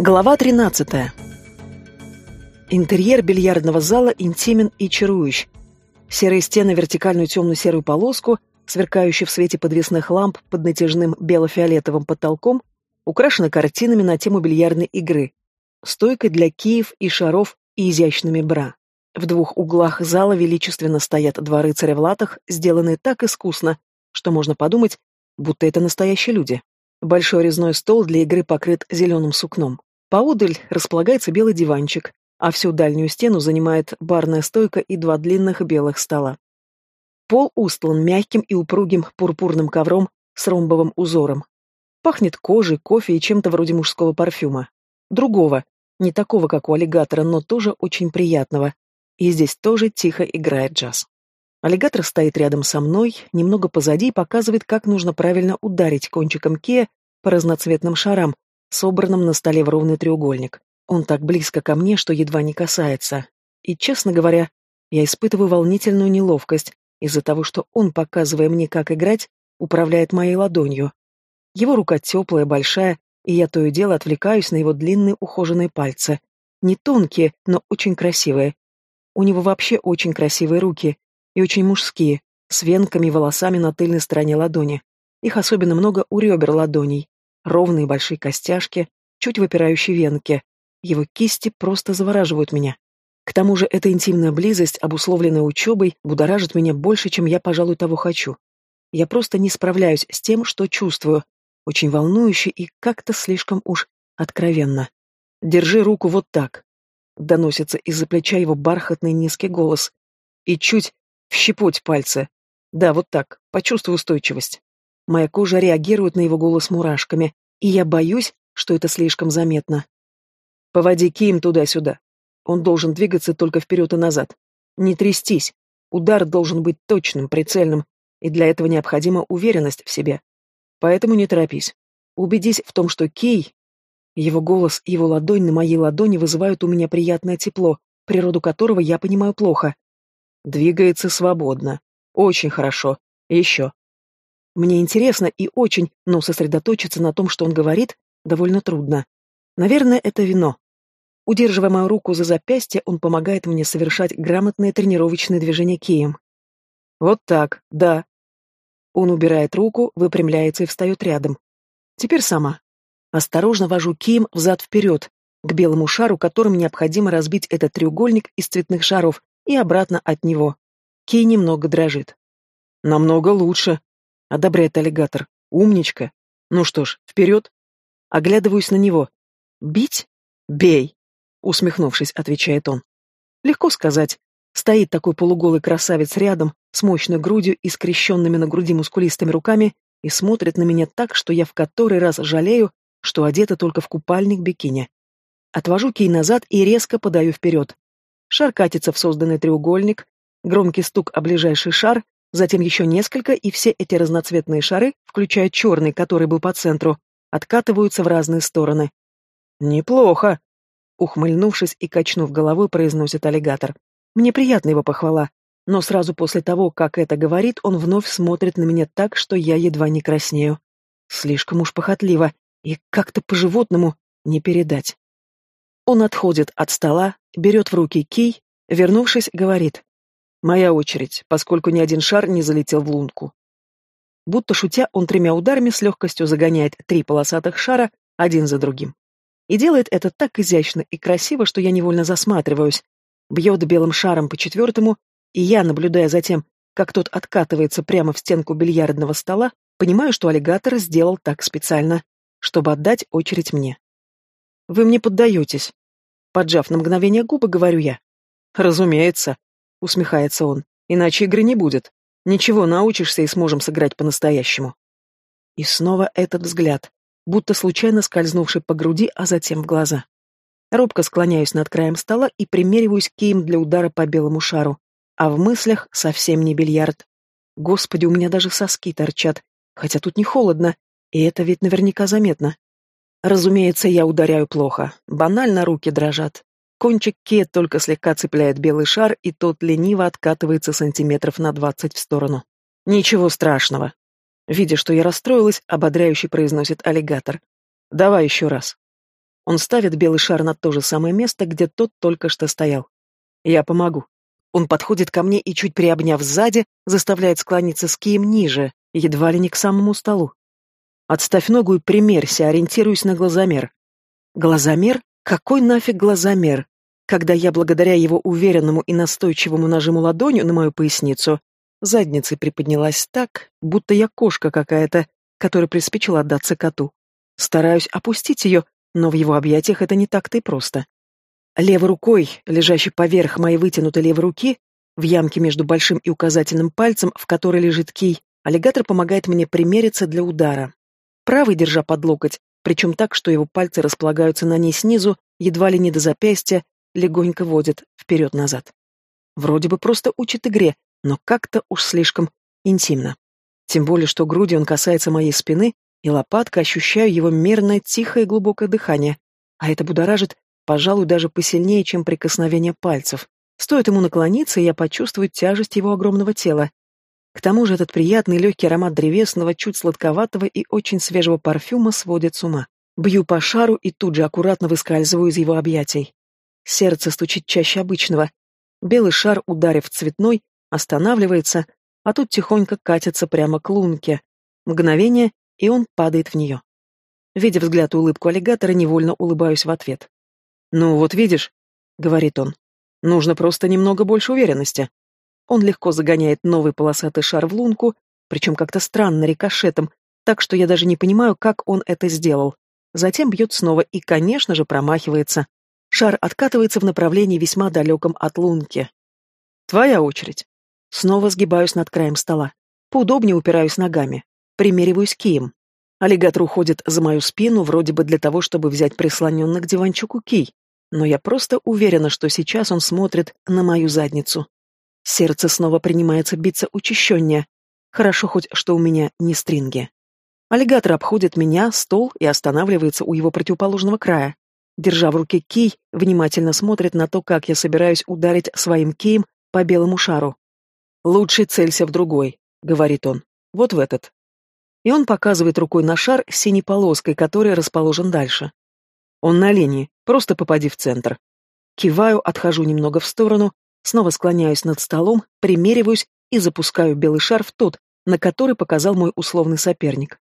Глава 13. Интерьер бильярдного зала интимен и чарующ. Серые стены вертикальную темно-серую полоску, сверкающие в свете подвесных ламп под натяжным бело-фиолетовым потолком, украшены картинами на тему бильярдной игры, стойкой для киев и шаров и изящными бра. В двух углах зала величественно стоят два рыцаря в латах, сделанные так искусно, что можно подумать, будто это настоящие люди. Большой резной стол для игры покрыт зеленым сукном. Поодаль располагается белый диванчик, а всю дальнюю стену занимает барная стойка и два длинных белых стола. Пол устлан мягким и упругим пурпурным ковром с ромбовым узором. Пахнет кожей, кофе и чем-то вроде мужского парфюма. Другого, не такого, как у аллигатора, но тоже очень приятного. И здесь тоже тихо играет джаз. Аллигатор стоит рядом со мной, немного позади и показывает, как нужно правильно ударить кончиком кея по разноцветным шарам, собранным на столе в ровный треугольник. Он так близко ко мне, что едва не касается. И, честно говоря, я испытываю волнительную неловкость из-за того, что он, показывая мне, как играть, управляет моей ладонью. Его рука теплая, большая, и я то и дело отвлекаюсь на его длинные ухоженные пальцы. Не тонкие, но очень красивые. У него вообще очень красивые руки, и очень мужские, с венками и волосами на тыльной стороне ладони. Их особенно много у ребер ладоней. Ровные большие костяшки, чуть выпирающие венки. Его кисти просто завораживают меня. К тому же эта интимная близость, обусловленная учебой, будоражит меня больше, чем я, пожалуй, того хочу. Я просто не справляюсь с тем, что чувствую. Очень волнующе и как-то слишком уж откровенно. «Держи руку вот так», — доносится из-за плеча его бархатный низкий голос. И чуть вщипуть пальцы. Да, вот так, почувствуй устойчивость. Моя кожа реагирует на его голос мурашками, и я боюсь, что это слишком заметно. Поводи Ким туда-сюда. Он должен двигаться только вперед и назад. Не трястись. Удар должен быть точным, прицельным, и для этого необходима уверенность в себе. Поэтому не торопись. Убедись в том, что Кей... Его голос, его ладонь на моей ладони вызывают у меня приятное тепло, природу которого я понимаю плохо. Двигается свободно. Очень хорошо. еще. Мне интересно и очень, но сосредоточиться на том, что он говорит, довольно трудно. Наверное, это вино. Удерживая мою руку за запястье, он помогает мне совершать грамотные тренировочные движения кием. Вот так, да. Он убирает руку, выпрямляется и встает рядом. Теперь сама. Осторожно вожу кием взад-вперед, к белому шару, которым необходимо разбить этот треугольник из цветных шаров, и обратно от него. Кей немного дрожит. «Намного лучше», — одобряет аллигатор. «Умничка. Ну что ж, вперед». Оглядываюсь на него. «Бить? Бей!» — усмехнувшись, отвечает он. Легко сказать. Стоит такой полуголый красавец рядом, с мощной грудью и скрещенными на груди мускулистыми руками, и смотрит на меня так, что я в который раз жалею, что одета только в купальник бикини. Отвожу кей назад и резко подаю вперед. Шар катится в созданный треугольник, громкий стук о ближайший шар, затем еще несколько, и все эти разноцветные шары, включая черный, который был по центру, откатываются в разные стороны. «Неплохо!» Ухмыльнувшись и качнув головой, произносит аллигатор. Мне приятна его похвала, но сразу после того, как это говорит, он вновь смотрит на меня так, что я едва не краснею. Слишком уж похотливо, и как-то по-животному не передать. Он отходит от стола, берет в руки кий, вернувшись, говорит. «Моя очередь, поскольку ни один шар не залетел в лунку». Будто шутя, он тремя ударами с легкостью загоняет три полосатых шара один за другим. И делает это так изящно и красиво, что я невольно засматриваюсь. Бьет белым шаром по четвертому, и я, наблюдая за тем, как тот откатывается прямо в стенку бильярдного стола, понимаю, что аллигатор сделал так специально, чтобы отдать очередь мне. «Вы мне поддаетесь», Поджав на мгновение губы, говорю я. «Разумеется», — усмехается он, — «иначе игры не будет. Ничего, научишься и сможем сыграть по-настоящему». И снова этот взгляд, будто случайно скользнувший по груди, а затем в глаза. Робко склоняюсь над краем стола и примериваюсь кием для удара по белому шару. А в мыслях совсем не бильярд. Господи, у меня даже соски торчат, хотя тут не холодно, и это ведь наверняка заметно. Разумеется, я ударяю плохо. Банально руки дрожат. Кончик кет только слегка цепляет белый шар, и тот лениво откатывается сантиметров на двадцать в сторону. Ничего страшного. Видя, что я расстроилась, ободряюще произносит аллигатор. Давай еще раз. Он ставит белый шар на то же самое место, где тот только что стоял. Я помогу. Он подходит ко мне и, чуть приобняв сзади, заставляет склониться с кием ниже, едва ли не к самому столу. Отставь ногу и примерься, ориентируясь на глазомер. Глазомер? Какой нафиг глазомер? Когда я, благодаря его уверенному и настойчивому нажиму ладонью на мою поясницу, задницей приподнялась так, будто я кошка какая-то, которая приспичила отдаться коту. Стараюсь опустить ее, но в его объятиях это не так-то и просто. Левой рукой, лежащей поверх моей вытянутой левой руки, в ямке между большим и указательным пальцем, в которой лежит кий, аллигатор помогает мне примериться для удара. Правый, держа под локоть, причем так, что его пальцы располагаются на ней снизу, едва ли не до запястья, легонько водит вперед-назад. Вроде бы просто учит игре, но как-то уж слишком интимно. Тем более, что грудью он касается моей спины, и лопатка ощущаю его мерное, тихое и глубокое дыхание, а это будоражит, пожалуй, даже посильнее, чем прикосновение пальцев. Стоит ему наклониться, и я почувствую тяжесть его огромного тела. К тому же этот приятный легкий аромат древесного, чуть сладковатого и очень свежего парфюма сводит с ума. Бью по шару и тут же аккуратно выскальзываю из его объятий. Сердце стучит чаще обычного. Белый шар, ударив цветной, останавливается, а тут тихонько катится прямо к лунке. Мгновение, и он падает в нее. Видя взгляд и улыбку аллигатора, невольно улыбаюсь в ответ. «Ну вот видишь», — говорит он, — «нужно просто немного больше уверенности». Он легко загоняет новый полосатый шар в лунку, причем как-то странно, рикошетом, так что я даже не понимаю, как он это сделал. Затем бьет снова и, конечно же, промахивается. Шар откатывается в направлении весьма далеком от лунки. «Твоя очередь». Снова сгибаюсь над краем стола. Поудобнее упираюсь ногами. Примериваюсь кием. Аллигатор уходит за мою спину, вроде бы для того, чтобы взять прислоненный к диванчику кий. Но я просто уверена, что сейчас он смотрит на мою задницу. Сердце снова принимается биться учащеннее. Хорошо хоть, что у меня не стринги. Аллигатор обходит меня, стол и останавливается у его противоположного края. Держа в руке кий, внимательно смотрит на то, как я собираюсь ударить своим кием по белому шару. «Лучше целься в другой», — говорит он. «Вот в этот». И он показывает рукой на шар с синей полоской, который расположен дальше. Он на линии, просто попади в центр. Киваю, отхожу немного в сторону, снова склоняюсь над столом, примериваюсь и запускаю белый шар в тот, на который показал мой условный соперник.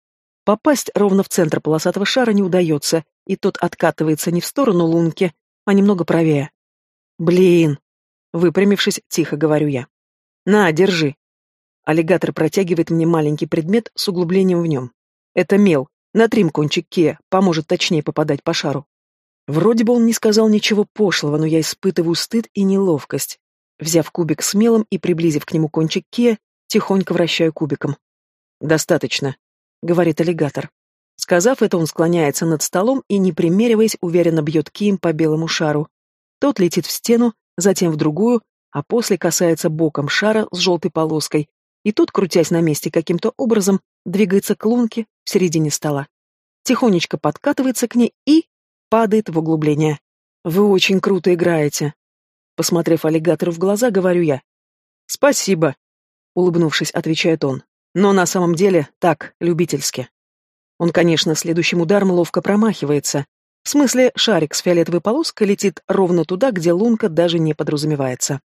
Попасть ровно в центр полосатого шара не удается, и тот откатывается не в сторону лунки, а немного правее. «Блин!» Выпрямившись, тихо говорю я. «На, держи!» Аллигатор протягивает мне маленький предмет с углублением в нем. Это мел. Натрим кончик Кея, поможет точнее попадать по шару. Вроде бы он не сказал ничего пошлого, но я испытываю стыд и неловкость. Взяв кубик с мелом и приблизив к нему кончик Кея, тихонько вращаю кубиком. «Достаточно», — говорит аллигатор. Сказав это, он склоняется над столом и, не примериваясь, уверенно бьет кием по белому шару. Тот летит в стену, затем в другую, а после касается боком шара с желтой полоской, и тут, крутясь на месте каким-то образом, двигается к лунке в середине стола. Тихонечко подкатывается к ней и падает в углубление. «Вы очень круто играете». Посмотрев аллигатору в глаза, говорю я. «Спасибо», — улыбнувшись, отвечает он. «Но на самом деле так, любительски». Он, конечно, следующим ударом ловко промахивается. В смысле, шарик с фиолетовой полоской летит ровно туда, где лунка даже не подразумевается.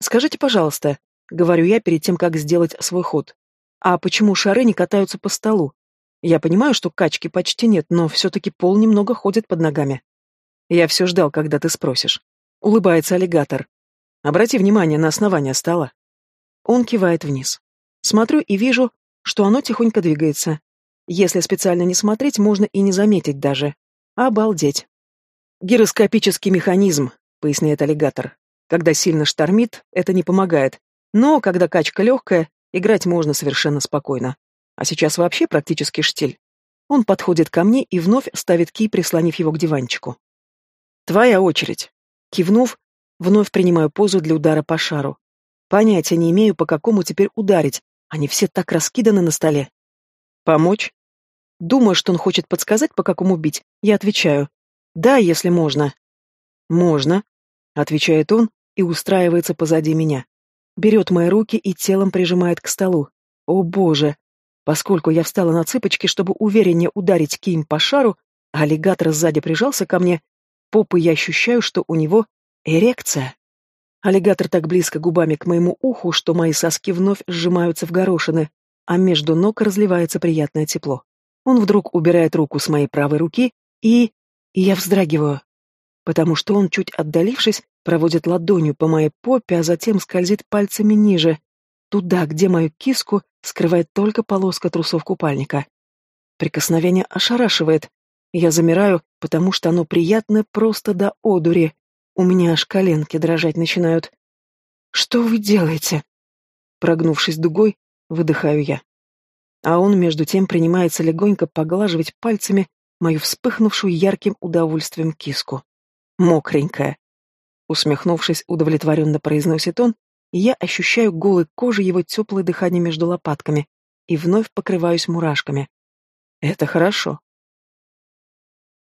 «Скажите, пожалуйста», Говорю я перед тем, как сделать свой ход. А почему шары не катаются по столу? Я понимаю, что качки почти нет, но все-таки пол немного ходит под ногами. Я все ждал, когда ты спросишь. Улыбается аллигатор. Обрати внимание на основание стола. Он кивает вниз. Смотрю и вижу, что оно тихонько двигается. Если специально не смотреть, можно и не заметить даже. Обалдеть. Гироскопический механизм, поясняет аллигатор. Когда сильно штормит, это не помогает, но, когда качка легкая, играть можно совершенно спокойно. А сейчас вообще практически штиль. Он подходит ко мне и вновь ставит кий, прислонив его к диванчику. «Твоя очередь». Кивнув, вновь принимаю позу для удара по шару. Понятия не имею, по какому теперь ударить. Они все так раскиданы на столе. «Помочь?» Думаю, что он хочет подсказать, по какому бить. Я отвечаю. «Да, если можно». «Можно», — отвечает он и устраивается позади меня берет мои руки и телом прижимает к столу. О боже! Поскольку я встала на цыпочки, чтобы увереннее ударить кием по шару, а аллигатор сзади прижался ко мне, попы я ощущаю, что у него эрекция. Аллигатор так близко губами к моему уху, что мои соски вновь сжимаются в горошины, а между ног разливается приятное тепло. Он вдруг убирает руку с моей правой руки, и... и я вздрагиваю, потому что он, чуть отдалившись, проводит ладонью по моей попе, а затем скользит пальцами ниже, туда, где мою киску скрывает только полоска трусов купальника. Прикосновение ошарашивает. Я замираю, потому что оно приятное просто до одури. У меня аж коленки дрожать начинают. «Что вы делаете?» Прогнувшись дугой, выдыхаю я. А он, между тем, принимается легонько поглаживать пальцами мою вспыхнувшую ярким удовольствием киску. Мокренькая. Усмехнувшись, удовлетворенно произносит он, и я ощущаю голой кожей его теплое дыхание между лопатками и вновь покрываюсь мурашками. Это хорошо.